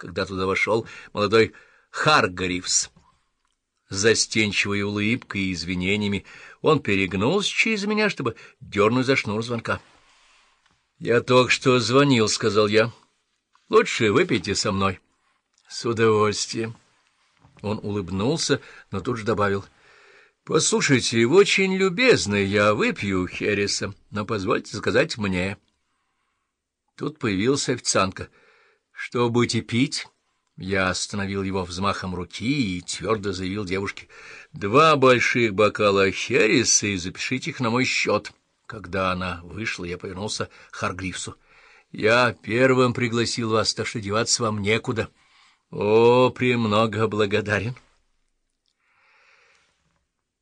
когда туда вошел молодой Харгаривс. Застенчивой улыбкой и извинениями он перегнулся через меня, чтобы дернуть за шнур звонка. — Я только что звонил, — сказал я. — Лучше выпейте со мной. — С удовольствием. Он улыбнулся, но тут же добавил. — Послушайте, вы очень любезны, я выпью Хереса, но позвольте заказать мне. Тут появилась официантка. — Что будете пить? Я остановил его взмахом руки и твердо заявил девушке. — Два больших бокала Хереса и запишите их на мой счет. Когда она вышла, я повернулся к Харгривсу. — Я первым пригласил вас, так что деваться вам некуда. — о, премного благодарен.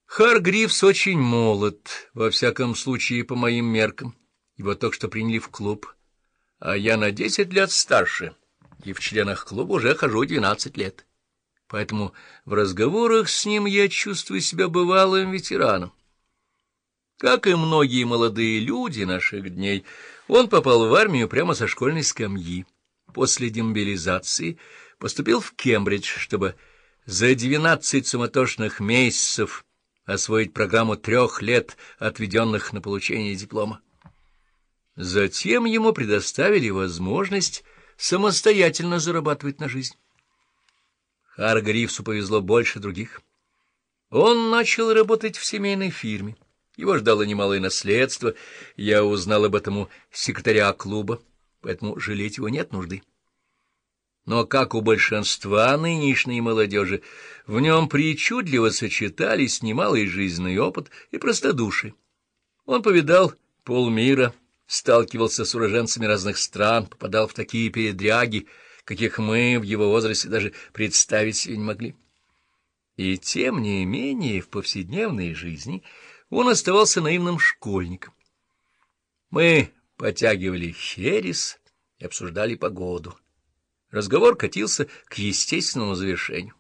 Харгривс очень молод, во всяком случае, по моим меркам. Его только что приняли в клуб, а я на десять лет старше, и в членах клуба уже хожу двенадцать лет. Поэтому в разговорах с ним я чувствую себя бывалым ветераном. Как и многие молодые люди наших дней, он попал в армию прямо со школьной скамьи. После демобилизации поступил в Кембридж, чтобы за двенадцать суматошных месяцев освоить программу трех лет, отведенных на получение диплома. Затем ему предоставили возможность самостоятельно зарабатывать на жизнь. Харга Ривсу повезло больше других. Он начал работать в семейной фирме. Его ждало немалое наследство. Я узнал об этом у секретаря клуба, поэтому жалеть его нет нужды. Но, как у большинства нынешней молодежи, в нем причудливо сочетались немалый жизненный опыт и простодушие. Он повидал полмира, сталкивался с уроженцами разных стран, попадал в такие передряги, каких мы в его возрасте даже представить себе не могли. И тем не менее в повседневной жизни он оставался наивным школьником. Мы потягивали херес и обсуждали погоду. Разговор катился к естественному завершению.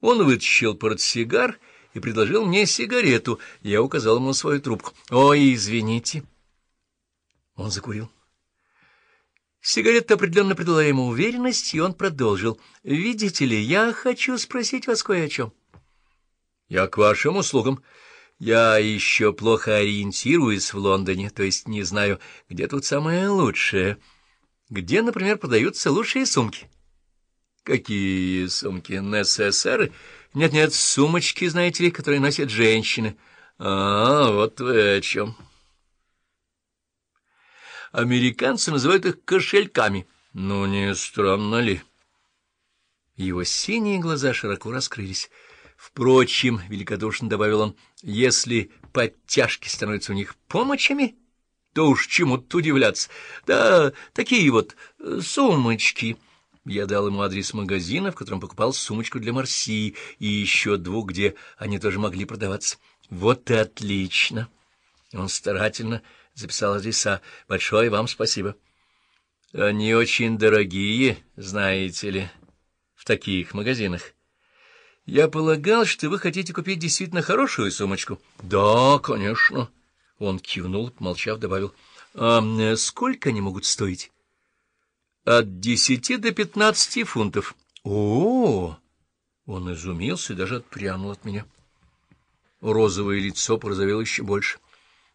Он вытащил портсигар и предложил мне сигарету. Я указал ему свою трубку. — Ой, извините. Он закурил. Сигарета определенно придала ему уверенность, и он продолжил. — Видите ли, я хочу спросить вас кое о чем. — Я к вашим услугам. Я еще плохо ориентируюсь в Лондоне, то есть не знаю, где тут самое лучшее где, например, продаются лучшие сумки. Какие сумки? НССР? Нет-нет, сумочки, знаете ли, которые носят женщины. А, вот вы о чем. Американцы называют их кошельками. Ну, не странно ли? Его синие глаза широко раскрылись. Впрочем, великодушно добавил он, если подтяжки становятся у них помощами то уж чему-то удивляться. Да, такие вот э, сумочки. Я дал ему адрес магазина, в котором покупал сумочку для Марси, и еще двух, где они тоже могли продаваться. Вот и отлично. Он старательно записал адреса. Большое вам спасибо. Они очень дорогие, знаете ли, в таких магазинах. Я полагал, что вы хотите купить действительно хорошую сумочку. Да, конечно. Он кивнул, молчав, добавил. — А э, сколько они могут стоить? — От десяти до пятнадцати фунтов. — О! Он изумился и даже отпрянул от меня. Розовое лицо порозовело еще больше. —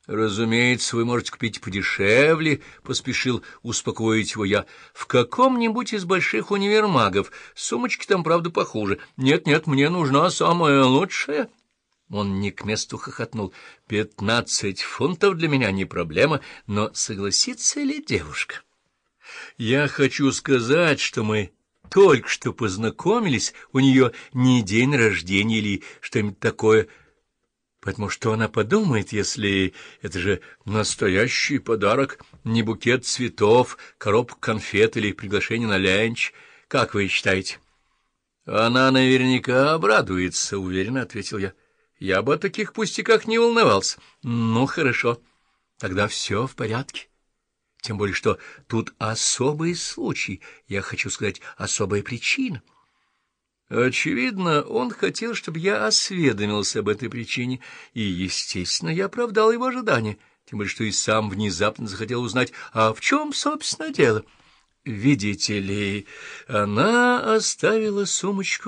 Разумеется, вы можете купить подешевле, — поспешил успокоить его я. — В каком-нибудь из больших универмагов. Сумочки там, правда, похуже. Нет-нет, мне нужна самая лучшая. — он не к месту хохотнул. «Пятнадцать фунтов для меня не проблема, но согласится ли девушка?» «Я хочу сказать, что мы только что познакомились, у нее не день рождения или что-нибудь такое, поэтому что она подумает, если это же настоящий подарок, не букет цветов, коробка конфет или приглашение на ленч, как вы считаете?» «Она наверняка обрадуется», — уверенно ответил я. Я бы о таких пустяках не волновался. Ну, хорошо, тогда все в порядке. Тем более, что тут особый случай, я хочу сказать, особая причина. Очевидно, он хотел, чтобы я осведомился об этой причине, и, естественно, я оправдал его ожидания, тем более, что и сам внезапно захотел узнать, а в чем, собственно, дело. видите ли, она оставила сумочку